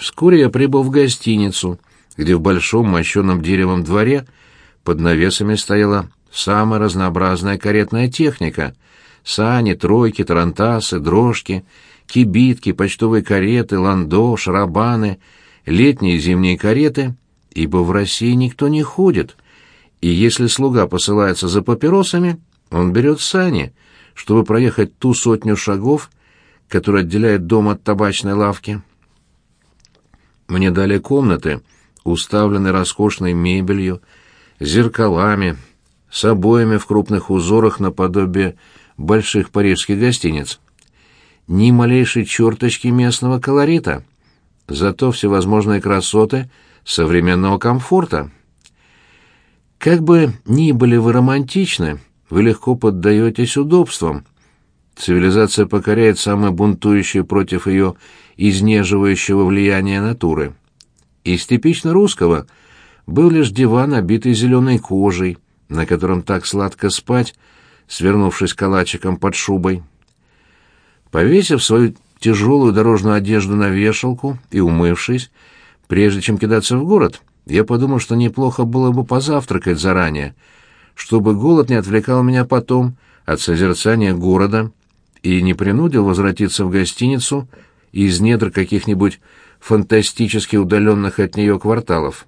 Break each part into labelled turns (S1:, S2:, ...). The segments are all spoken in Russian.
S1: Вскоре я прибыл в гостиницу, где в большом мощенном деревом дворе под навесами стояла самая разнообразная каретная техника — сани, тройки, тарантасы, дрожки, кибитки, почтовые кареты, ландо, шарабаны, летние и зимние кареты, ибо в России никто не ходит, и если слуга посылается за папиросами, он берет сани, чтобы проехать ту сотню шагов, которая отделяет дом от табачной лавки. Мне дали комнаты, уставленные роскошной мебелью, зеркалами, с обоями в крупных узорах наподобие больших парижских гостиниц. Ни малейшей черточки местного колорита, зато всевозможные красоты современного комфорта. Как бы ни были вы романтичны, вы легко поддаетесь удобствам. Цивилизация покоряет самые бунтующие против ее изнеживающего влияния натуры. Из типично русского был лишь диван, обитый зеленой кожей, на котором так сладко спать, свернувшись калачиком под шубой. Повесив свою тяжелую дорожную одежду на вешалку и умывшись, прежде чем кидаться в город, я подумал, что неплохо было бы позавтракать заранее, чтобы голод не отвлекал меня потом от созерцания города и не принудил возвратиться в гостиницу из недр каких-нибудь фантастически удаленных от нее кварталов.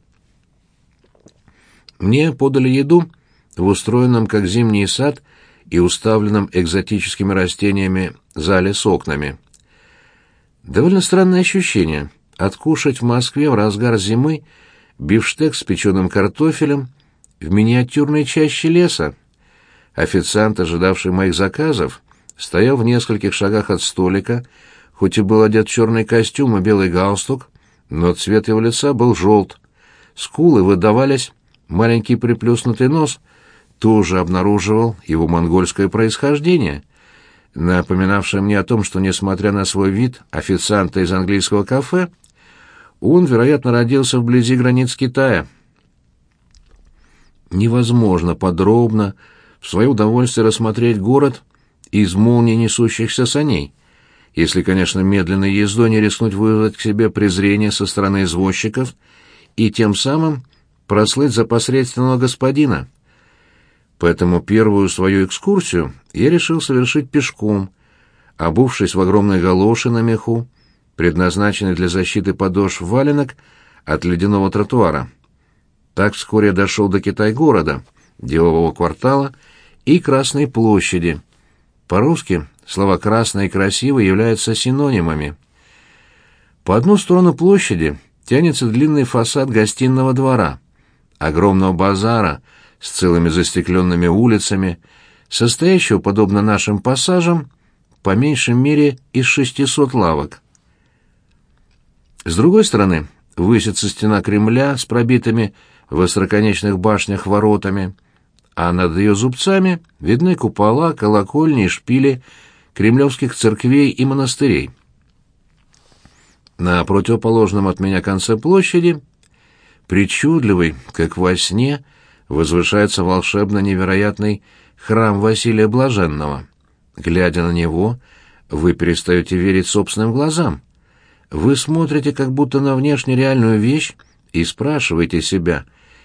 S1: Мне подали еду в устроенном как зимний сад и уставленном экзотическими растениями зале с окнами. Довольно странное ощущение — откушать в Москве в разгар зимы бифштекс с печеным картофелем в миниатюрной чаще леса. Официант, ожидавший моих заказов, стоял в нескольких шагах от столика, хоть и был одет в черный костюм и белый галстук, но цвет его лица был желт. Скулы выдавались, маленький приплюснутый нос тоже обнаруживал его монгольское происхождение, напоминавшее мне о том, что, несмотря на свой вид официанта из английского кафе, он, вероятно, родился вблизи границ Китая. Невозможно подробно, в свое удовольствие рассмотреть город из молнии несущихся саней, если, конечно, медленной ездой не рискнуть вызвать к себе презрение со стороны извозчиков и тем самым прослыть за посредственного господина. Поэтому первую свою экскурсию я решил совершить пешком, обувшись в огромной галоши на меху, предназначенный для защиты подошв валенок от ледяного тротуара. Так вскоре я дошел до Китай-города, делового квартала и Красной площади. По-русски слова «красный» и «красивый» являются синонимами. По одну сторону площади тянется длинный фасад гостиного двора, огромного базара с целыми застекленными улицами, состоящего, подобно нашим пассажам, по меньшей мере из 600 лавок. С другой стороны высится стена Кремля с пробитыми в остроконечных башнях воротами, а над ее зубцами видны купола, колокольни и шпили кремлевских церквей и монастырей. На противоположном от меня конце площади, причудливый, как во сне, возвышается волшебно невероятный храм Василия Блаженного. Глядя на него, вы перестаете верить собственным глазам. Вы смотрите как будто на внешне реальную вещь и спрашиваете себя,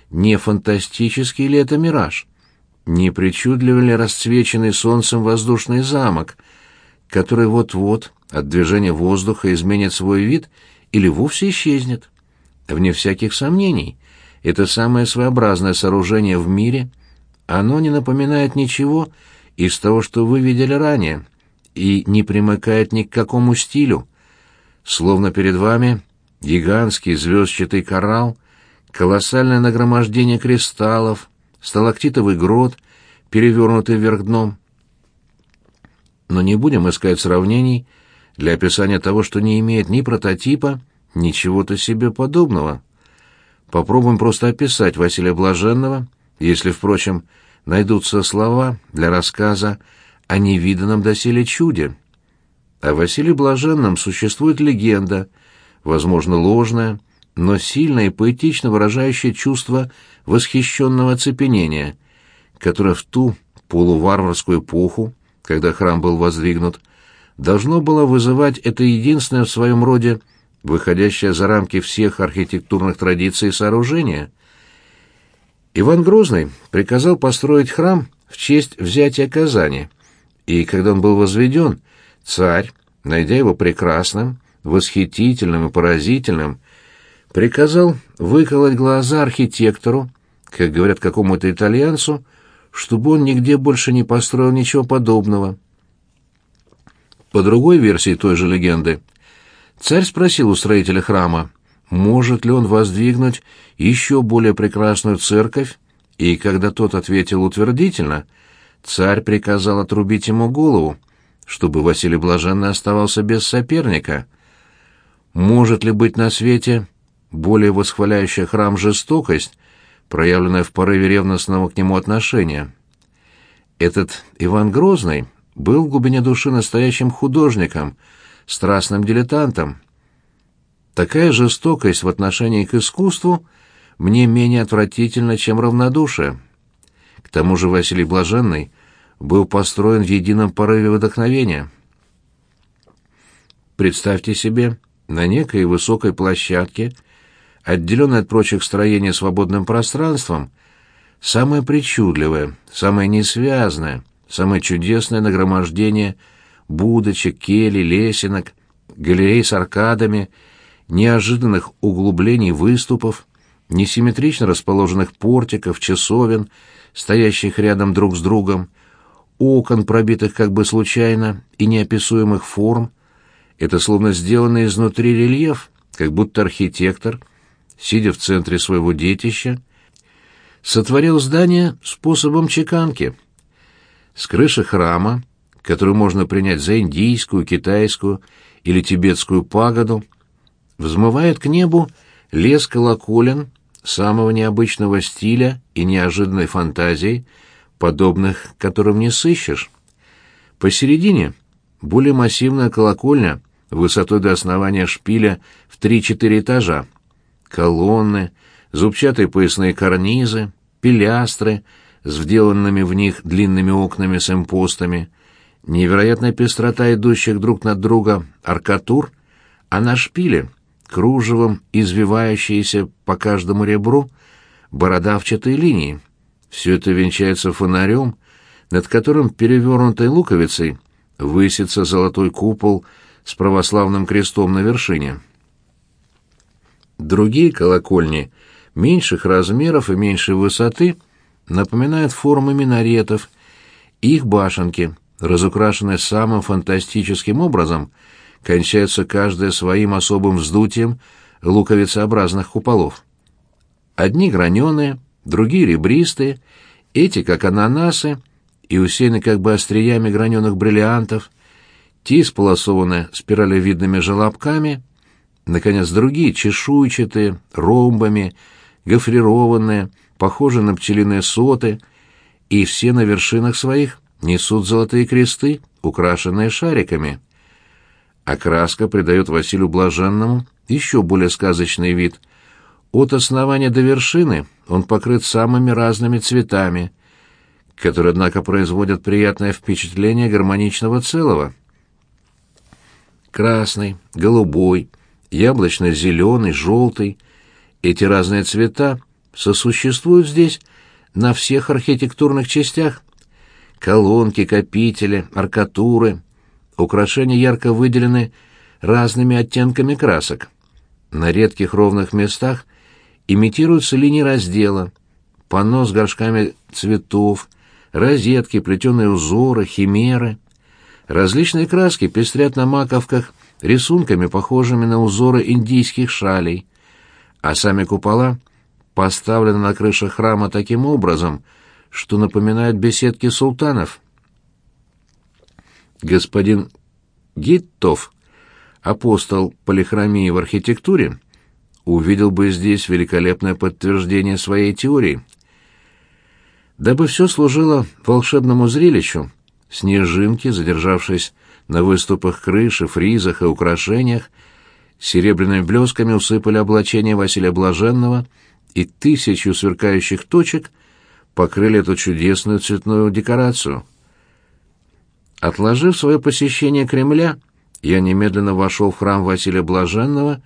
S1: не фантастический ли это мираж? Не причудливо ли расцвеченный солнцем воздушный замок, который вот-вот от движения воздуха изменит свой вид или вовсе исчезнет? Вне всяких сомнений, это самое своеобразное сооружение в мире, оно не напоминает ничего из того, что вы видели ранее, и не примыкает ни к какому стилю, Словно перед вами гигантский звездчатый коралл, колоссальное нагромождение кристаллов, сталактитовый грот, перевернутый вверх дном. Но не будем искать сравнений для описания того, что не имеет ни прототипа, ни чего-то себе подобного. Попробуем просто описать Василия Блаженного, если, впрочем, найдутся слова для рассказа о невиданном доселе чуде. О Василии Блаженном существует легенда, возможно, ложная, но сильно и поэтично выражающая чувство восхищенного оцепенения, которое в ту полуварварскую эпоху, когда храм был воздвигнут, должно было вызывать это единственное в своем роде выходящее за рамки всех архитектурных традиций и сооружения. Иван Грозный приказал построить храм в честь взятия Казани, и когда он был возведен, царь, найдя его прекрасным, восхитительным и поразительным, приказал выколоть глаза архитектору, как говорят какому-то итальянцу, чтобы он нигде больше не построил ничего подобного. По другой версии той же легенды, царь спросил у строителя храма, может ли он воздвигнуть еще более прекрасную церковь, и когда тот ответил утвердительно, царь приказал отрубить ему голову, чтобы Василий Блаженный оставался без соперника. Может ли быть на свете более восхваляющая храм жестокость, проявленная в порыве ревностного к нему отношения? Этот Иван Грозный был в глубине души настоящим художником, страстным дилетантом. Такая жестокость в отношении к искусству мне менее отвратительна, чем равнодушие. К тому же Василий Блаженный был построен в едином порыве вдохновения. Представьте себе, на некой высокой площадке, отделенной от прочих строений свободным пространством, самое причудливое, самое несвязное, самое чудесное нагромождение будочек, келей, лесенок, галерей с аркадами, неожиданных углублений выступов, несимметрично расположенных портиков, часовен, стоящих рядом друг с другом, окон, пробитых как бы случайно и неописуемых форм. Это словно сделанный изнутри рельеф, как будто архитектор, сидя в центре своего детища, сотворил здание способом чеканки. С крыши храма, которую можно принять за индийскую, китайскую или тибетскую пагоду, взмывает к небу лес колоколен самого необычного стиля и неожиданной фантазии, подобных которым не сыщешь. Посередине более массивная колокольня высотой до основания шпиля в 3-4 этажа. Колонны, зубчатые поясные карнизы, пилястры с вделанными в них длинными окнами с импостами, невероятная пестрота идущих друг над друга аркатур, а на шпиле, кружевом извивающиеся по каждому ребру, бородавчатые линии. Все это венчается фонарем, над которым перевернутой луковицей высится золотой купол с православным крестом на вершине. Другие колокольни меньших размеров и меньшей высоты напоминают формы минаретов, их башенки, разукрашенные самым фантастическим образом, кончаются каждая своим особым вздутием луковицеобразных куполов. Одни граненые, другие ребристые, эти как ананасы и усеяны как бы остриями граненых бриллиантов, те сполосованы спиралевидными желобками, наконец другие чешуйчатые, ромбами, гофрированные, похожие на пчелиные соты, и все на вершинах своих несут золотые кресты, украшенные шариками. Окраска придает Василию Блаженному еще более сказочный вид. От основания до вершины он покрыт самыми разными цветами, которые, однако, производят приятное впечатление гармоничного целого. Красный, голубой, яблочно-зеленый, желтый — эти разные цвета сосуществуют здесь на всех архитектурных частях. Колонки, капители, аркатуры, украшения ярко выделены разными оттенками красок. На редких ровных местах имитируются линии раздела, панно с горшками цветов, розетки, плетеные узоры, химеры. Различные краски пестрят на маковках рисунками, похожими на узоры индийских шалей, а сами купола поставлены на крыше храма таким образом, что напоминают беседки султанов. Господин Гиттов, апостол полихромии в архитектуре, увидел бы здесь великолепное подтверждение своей теории. Дабы все служило волшебному зрелищу, снежинки, задержавшись на выступах крыши, фризах и украшениях, серебряными блесками усыпали облачение Василия Блаженного и тысячу сверкающих точек покрыли эту чудесную цветную декорацию. Отложив свое посещение Кремля я немедленно вошел в храм Василия Блаженного,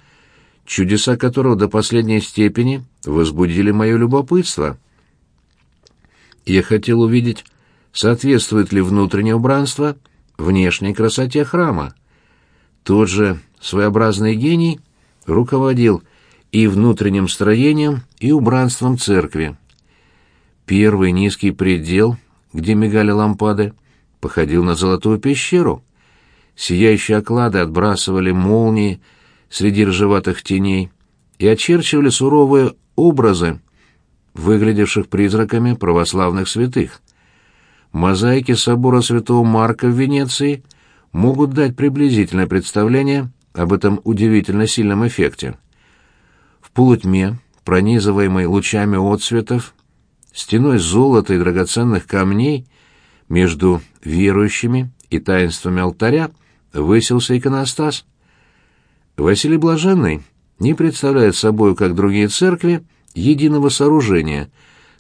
S1: чудеса которого до последней степени возбудили мое любопытство. Я хотел увидеть, соответствует ли внутреннее убранство внешней красоте храма. Тот же своеобразный гений руководил и внутренним строением, и убранством церкви. Первый низкий предел, где мигали лампады, походил на золотую пещеру. Сияющие оклады отбрасывали молнии среди ржеватых теней и очерчивали суровые образы, выглядевших призраками православных святых. Мозаики собора святого Марка в Венеции могут дать приблизительное представление об этом удивительно сильном эффекте. В полутьме, пронизываемой лучами отсветов, стеной золота и драгоценных камней, между верующими и таинствами алтаря высился иконостас. Василий Блаженный не представляет собой, как другие церкви, единого сооружения,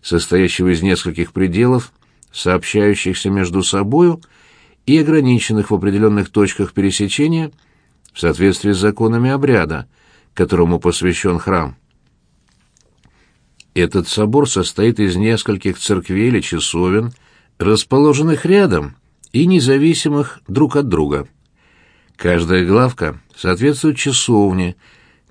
S1: состоящего из нескольких пределов, сообщающихся между собою и ограниченных в определенных точках пересечения в соответствии с законами обряда, которому посвящен храм. Этот собор состоит из нескольких церквей или часовен, расположенных рядом и независимых друг от друга. Каждая главка соответствует часовне,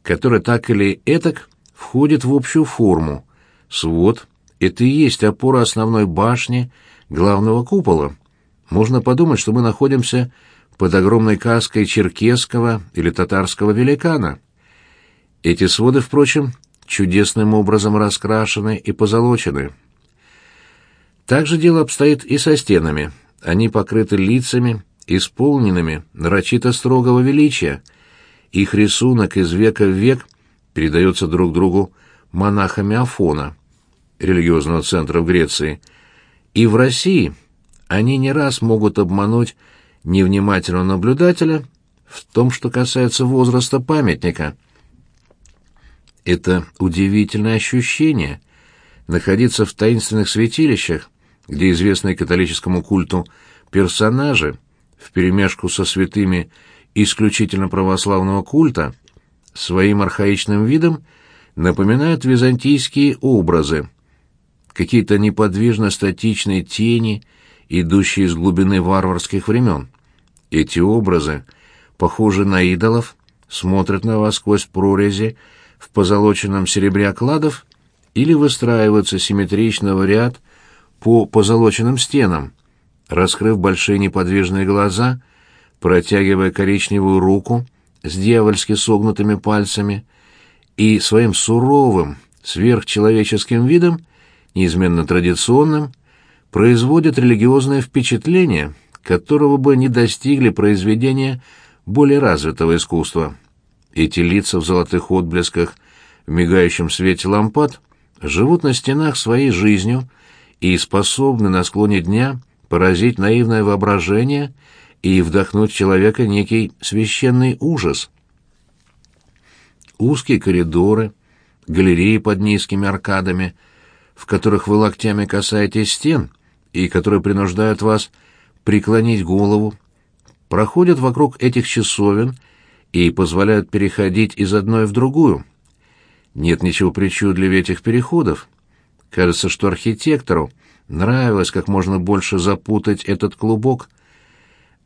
S1: которая так или этак входит в общую форму. Свод — это и есть опора основной башни главного купола. Можно подумать, что мы находимся под огромной каской черкесского или татарского великана. Эти своды, впрочем, чудесным образом раскрашены и позолочены. Так же дело обстоит и со стенами. Они покрыты лицами, исполненными нарочито строгого величия. Их рисунок из века в век передается друг другу монахами Афона, религиозного центра в Греции. И в России они не раз могут обмануть невнимательного наблюдателя в том, что касается возраста памятника – это удивительное ощущение — находиться в таинственных святилищах, где известные католическому культу персонажи, вперемешку со святыми исключительно православного культа, своим архаичным видом напоминают византийские образы, какие-то неподвижно-статичные тени, идущие из глубины варварских времен. Эти образы, похожи на идолов, смотрят на вас сквозь прорези в позолоченном серебре окладов или выстраиваться симметрично в ряд по позолоченным стенам, раскрыв большие неподвижные глаза, протягивая коричневую руку с дьявольски согнутыми пальцами и своим суровым, сверхчеловеческим видом, неизменно традиционным, производят религиозное впечатление, которого бы не достигли произведения более развитого искусства. Эти лица в золотых отблесках, в мигающем свете лампад, живут на стенах своей жизнью и способны на склоне дня поразить наивное воображение и вдохнуть в человека некий священный ужас. Узкие коридоры, галереи под низкими аркадами, в которых вы локтями касаетесь стен и которые принуждают вас преклонить голову, проходят вокруг этих часовен — и позволяют переходить из одной в другую. Нет ничего причудливее этих переходов. Кажется, что архитектору нравилось как можно больше запутать этот клубок.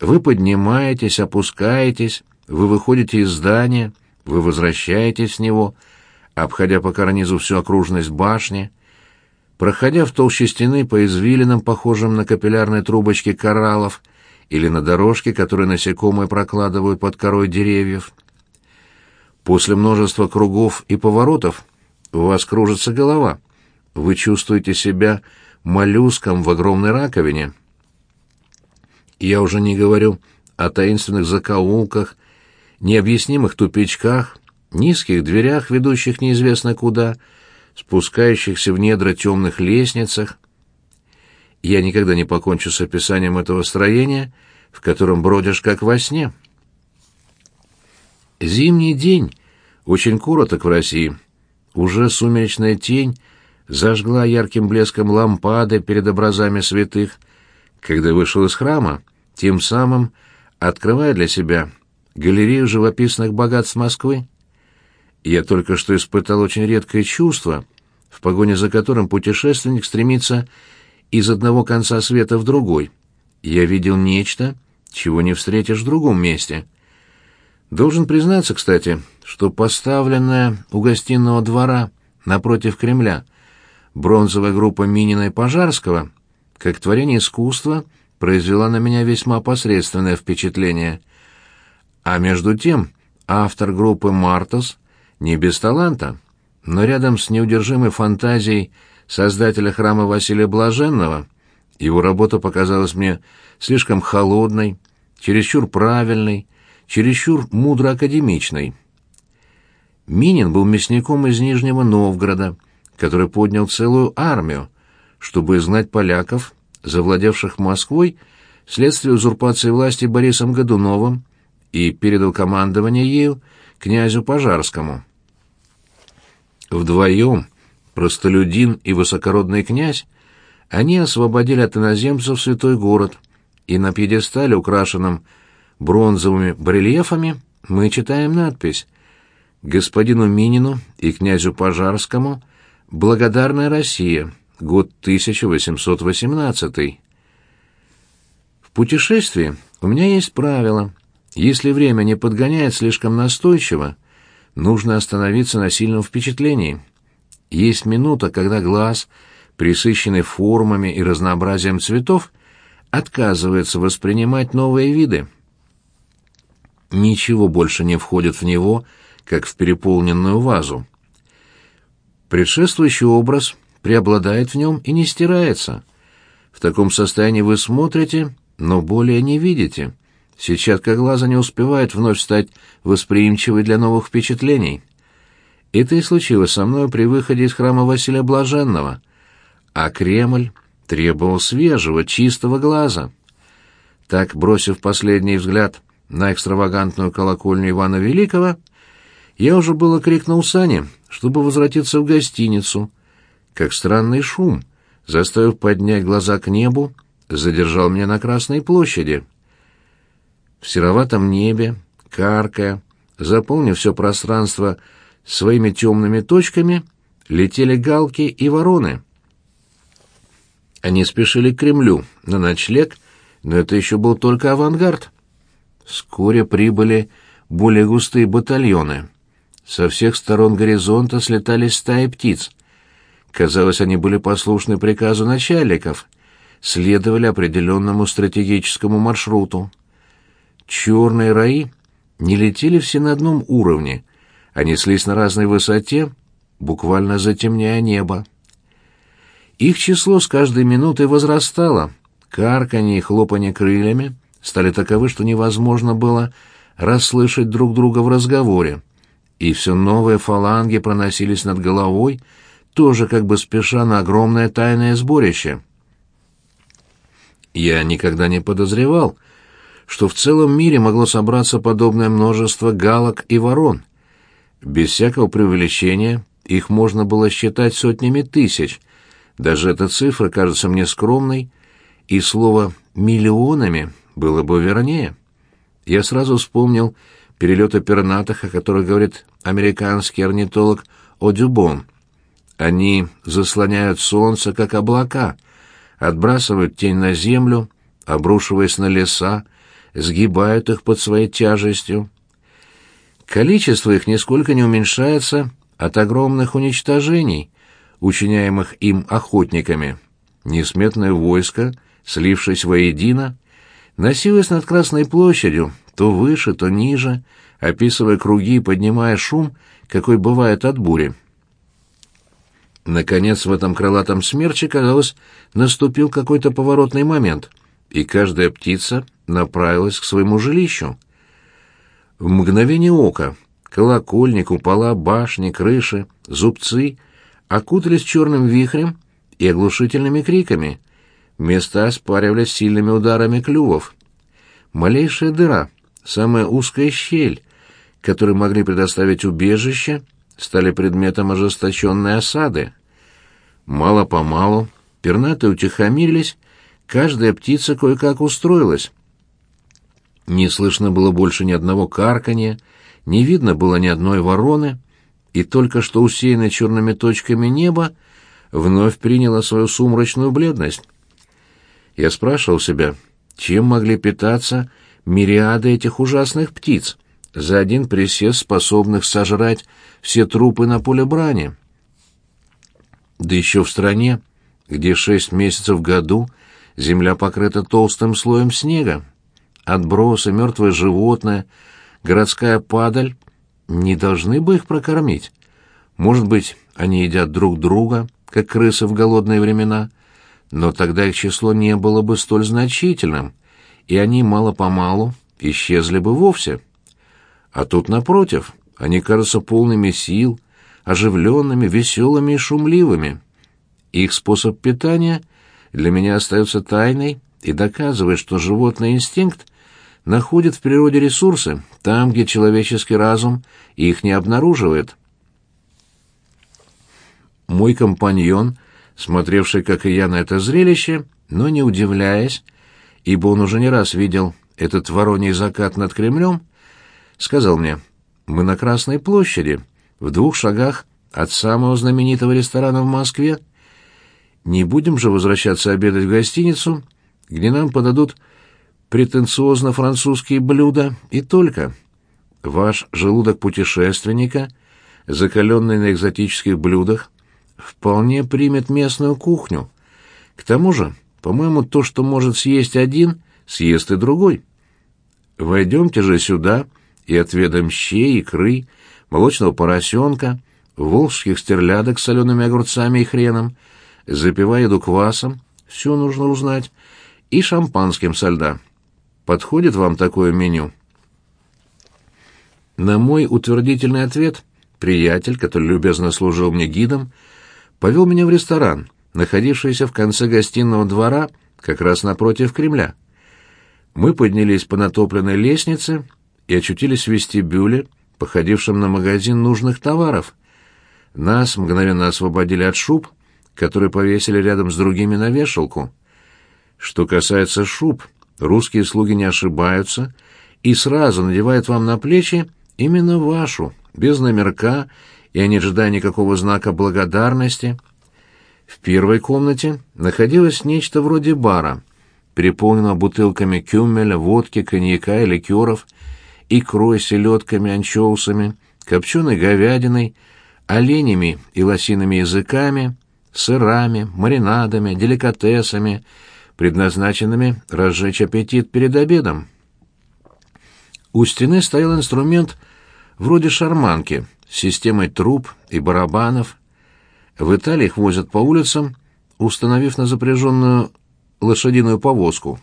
S1: Вы поднимаетесь, опускаетесь, вы выходите из здания, вы возвращаетесь с него, обходя по карнизу всю окружность башни, проходя в толще стены по извилинам, похожим на капиллярные трубочки кораллов, или на дорожке, которые насекомые прокладывают под корой деревьев. После множества кругов и поворотов у вас кружится голова. Вы чувствуете себя моллюском в огромной раковине. Я уже не говорю о таинственных закоулках, необъяснимых тупичках, низких дверях, ведущих неизвестно куда, спускающихся в недра темных лестницах, я никогда не покончу с описанием этого строения, в котором бродишь как во сне. Зимний день очень короток в России. Уже сумеречная тень зажгла ярким блеском лампады перед образами святых, когда вышел из храма, тем самым открывая для себя галерею живописных богатств Москвы. Я только что испытал очень редкое чувство, в погоне за которым путешественник стремится из одного конца света в другой. Я видел нечто, чего не встретишь в другом месте. Должен признаться, кстати, что поставленная у гостиного двора напротив Кремля бронзовая группа Минина и Пожарского, как творение искусства, произвела на меня весьма посредственное впечатление. А между тем автор группы «Мартос» не без таланта, но рядом с неудержимой фантазией создателя храма Василия Блаженного его работа показалась мне слишком холодной, чересчур правильной, чересчур мудро академичной. Минин был мясником из Нижнего Новгорода, который поднял целую армию, чтобы изгнать поляков, завладевших Москвой вследствие узурпации власти Борисом Годуновым, и передал командование ею князю Пожарскому. Вдвоем, простолюдин и высокородный князь, они освободили от иноземцев святой город, и на пьедестале, украшенном бронзовыми барельефами, мы читаем надпись «Господину Минину и князю Пожарскому благодарная Россия, год 1818». В путешествии у меня есть правило. Если время не подгоняет слишком настойчиво, нужно остановиться на сильном впечатлении. Есть минута, когда глаз, присыщенный формами и разнообразием цветов, отказывается воспринимать новые виды. Ничего больше не входит в него, как в переполненную вазу. Предшествующий образ преобладает в нем и не стирается. В таком состоянии вы смотрите, но более не видите. Сетчатка глаза не успевает вновь стать восприимчивой для новых впечатлений. Это и случилось со мной при выходе из храма Василия Блаженного, а Кремль требовал свежего, чистого глаза. Так, бросив последний взгляд на экстравагантную колокольню Ивана Великого, я уже было крикнул Сане, чтобы возвратиться в гостиницу, как странный шум, заставив поднять глаза к небу, задержал меня на Красной площади. В сероватом небе, каркая, заполнив все пространство своими темными точками, летели галки и вороны. Они спешили к Кремлю на ночлег, но это еще был только авангард. Вскоре прибыли более густые батальоны. Со всех сторон горизонта слетались стаи птиц. Казалось, они были послушны приказу начальников, следовали определенному стратегическому маршруту. Черные раи не летели все на одном уровне, а неслись на разной высоте, буквально затемняя небо. Их число с каждой минутой возрастало, карканье и хлопанье крыльями стали таковы, что невозможно было расслышать друг друга в разговоре, и все новые фаланги проносились над головой, тоже как бы спеша на огромное тайное сборище. Я никогда не подозревал, что в целом мире могло собраться подобное множество галок и ворон. Без всякого преувеличения их можно было считать сотнями тысяч. Даже эта цифра кажется мне скромной, и слово «миллионами» было бы вернее. Я сразу вспомнил перелеты пернатых, о которых говорит американский орнитолог Одюбон. Они заслоняют солнце, как облака, отбрасывают тень на землю, обрушиваясь на леса, сгибают их под своей тяжестью. Количество их нисколько не уменьшается от огромных уничтожений, учиняемых им охотниками. Несметное войско, слившись воедино, носилось над Красной площадью, то выше, то ниже, описывая круги и поднимая шум, какой бывает от бури. Наконец, в этом крылатом смерче, казалось, наступил какой-то поворотный момент, и каждая птица направилась к своему жилищу. В мгновение ока колокольни, купола, башни, крыши, зубцы окутались черным вихрем и оглушительными криками. Места оспаривались сильными ударами клювов. Малейшая дыра, самая узкая щель, которые могли предоставить убежище, стали предметом ожесточенной осады. Мало-помалу пернатые утихомирились, каждая птица кое-как устроилась. Не слышно было больше ни одного карканья, не видно было ни одной вороны, и только что усеянное черными точками небо вновь приняло свою сумрачную бледность. Я спрашивал себя, чем могли питаться мириады этих ужасных птиц, за один присест способных сожрать все трупы на поле брани. Да еще в стране, где шесть месяцев в году земля покрыта толстым слоем снега. Отбросы, мертвое животное, городская падаль не должны бы их прокормить. Может быть, они едят друг друга, как крысы в голодные времена, но тогда их число не было бы столь значительным, и они мало-помалу исчезли бы вовсе. А тут, напротив, они кажутся полными сил, оживленными, веселыми и шумливыми. Их способ питания для меня остается тайной и доказывает, что животный инстинкт находит в природе ресурсы там, где человеческий разум их не обнаруживает. Мой компаньон, смотревший, как и я, на это зрелище, но не удивляясь, ибо он уже не раз видел этот вороний закат над Кремлем, сказал мне, «Мы на Красной площади, в двух шагах от самого знаменитого ресторана в Москве. Не будем же возвращаться обедать в гостиницу, где нам подадут претенциозно французские блюда и только. Ваш желудок путешественника, закаленный на экзотических блюдах, вполне примет местную кухню. К тому же, по-моему, то, что может съесть один, съест и другой. Войдемте же сюда и отведаем щей, икры, молочного поросенка, волжских стерлядок с солеными огурцами и хреном, запивая еду квасом, все нужно узнать, и шампанским со льда. Подходит вам такое меню?» На мой утвердительный ответ приятель, который любезно служил мне гидом, повел меня в ресторан, находившийся в конце гостиного двора, как раз напротив Кремля. Мы поднялись по натопленной лестнице и очутились в вестибюле, походившем на магазин нужных товаров. Нас мгновенно освободили от шуб, которые повесили рядом с другими на вешалку. Что касается шуб, русские слуги не ошибаются и сразу надевают вам на плечи именно вашу, без номерка и не ожидая никакого знака благодарности. В первой комнате находилось нечто вроде бара, переполненного бутылками кюмеля, водки, коньяка и ликеров, икрой, селедками, анчоусами, копченой говядиной, оленями и лосиными языками, сырами, маринадами, деликатесами, предназначенными разжечь аппетит перед обедом. У стены стоял инструмент вроде шарманки с системой труб и барабанов. В Италии их возят по улицам, установив на запряженную лошадиную повозку.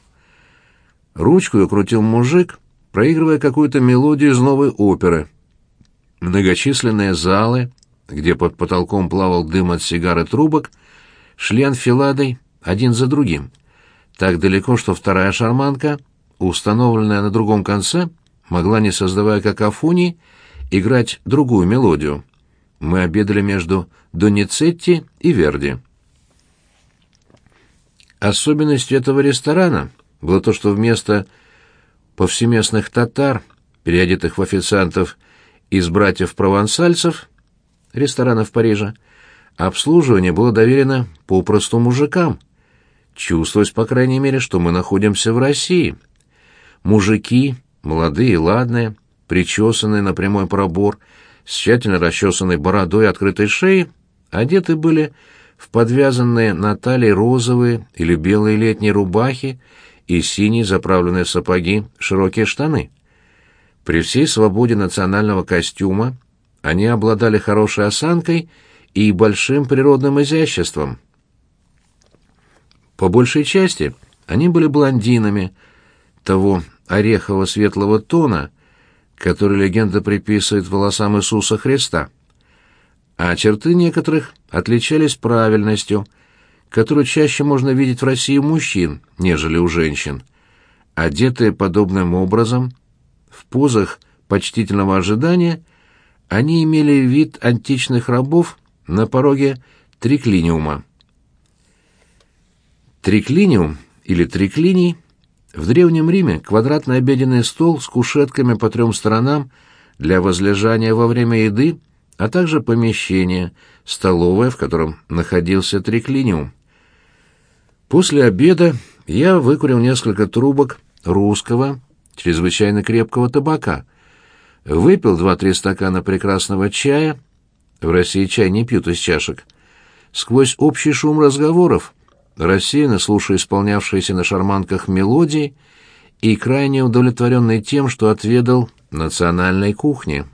S1: Ручку ее крутил мужик, проигрывая какую-то мелодию из новой оперы. Многочисленные залы, где под потолком плавал дым от сигар и трубок, шли анфиладой один за другим. Так далеко, что вторая шарманка, установленная на другом конце, могла, не создавая какофонии, играть другую мелодию. Мы обедали между Доницетти и Верди. Особенностью этого ресторана было то, что вместо повсеместных татар, переодетых в официантов из братьев-провансальцев, ресторанов Парижа, обслуживание было доверено попросту мужикам. Чувствовалось, по крайней мере, что мы находимся в России. Мужики, молодые и ладные, причесанные на прямой пробор, с тщательно расчесанной бородой и открытой шеей, одеты были в подвязанные на талии розовые или белые летние рубахи и синие заправленные сапоги широкие штаны. При всей свободе национального костюма они обладали хорошей осанкой и большим природным изяществом. По большей части они были блондинами того орехово-светлого тона, который легенда приписывает волосам Иисуса Христа, а черты некоторых отличались правильностью, которую чаще можно видеть в России у мужчин, нежели у женщин. Одетые подобным образом, в позах почтительного ожидания, они имели вид античных рабов на пороге триклиниума. Триклиниум или триклиний В Древнем Риме квадратный обеденный стол с кушетками по трем сторонам для возлежания во время еды, а также помещение, столовое, в котором находился триклиниум. После обеда я выкурил несколько трубок русского, чрезвычайно крепкого табака, выпил два-три стакана прекрасного чая, в России чай не пьют из чашек, сквозь общий шум разговоров, рассеянно слушая исполнявшиеся на шарманках мелодии и крайне удовлетворенный тем, что отведал национальной кухни.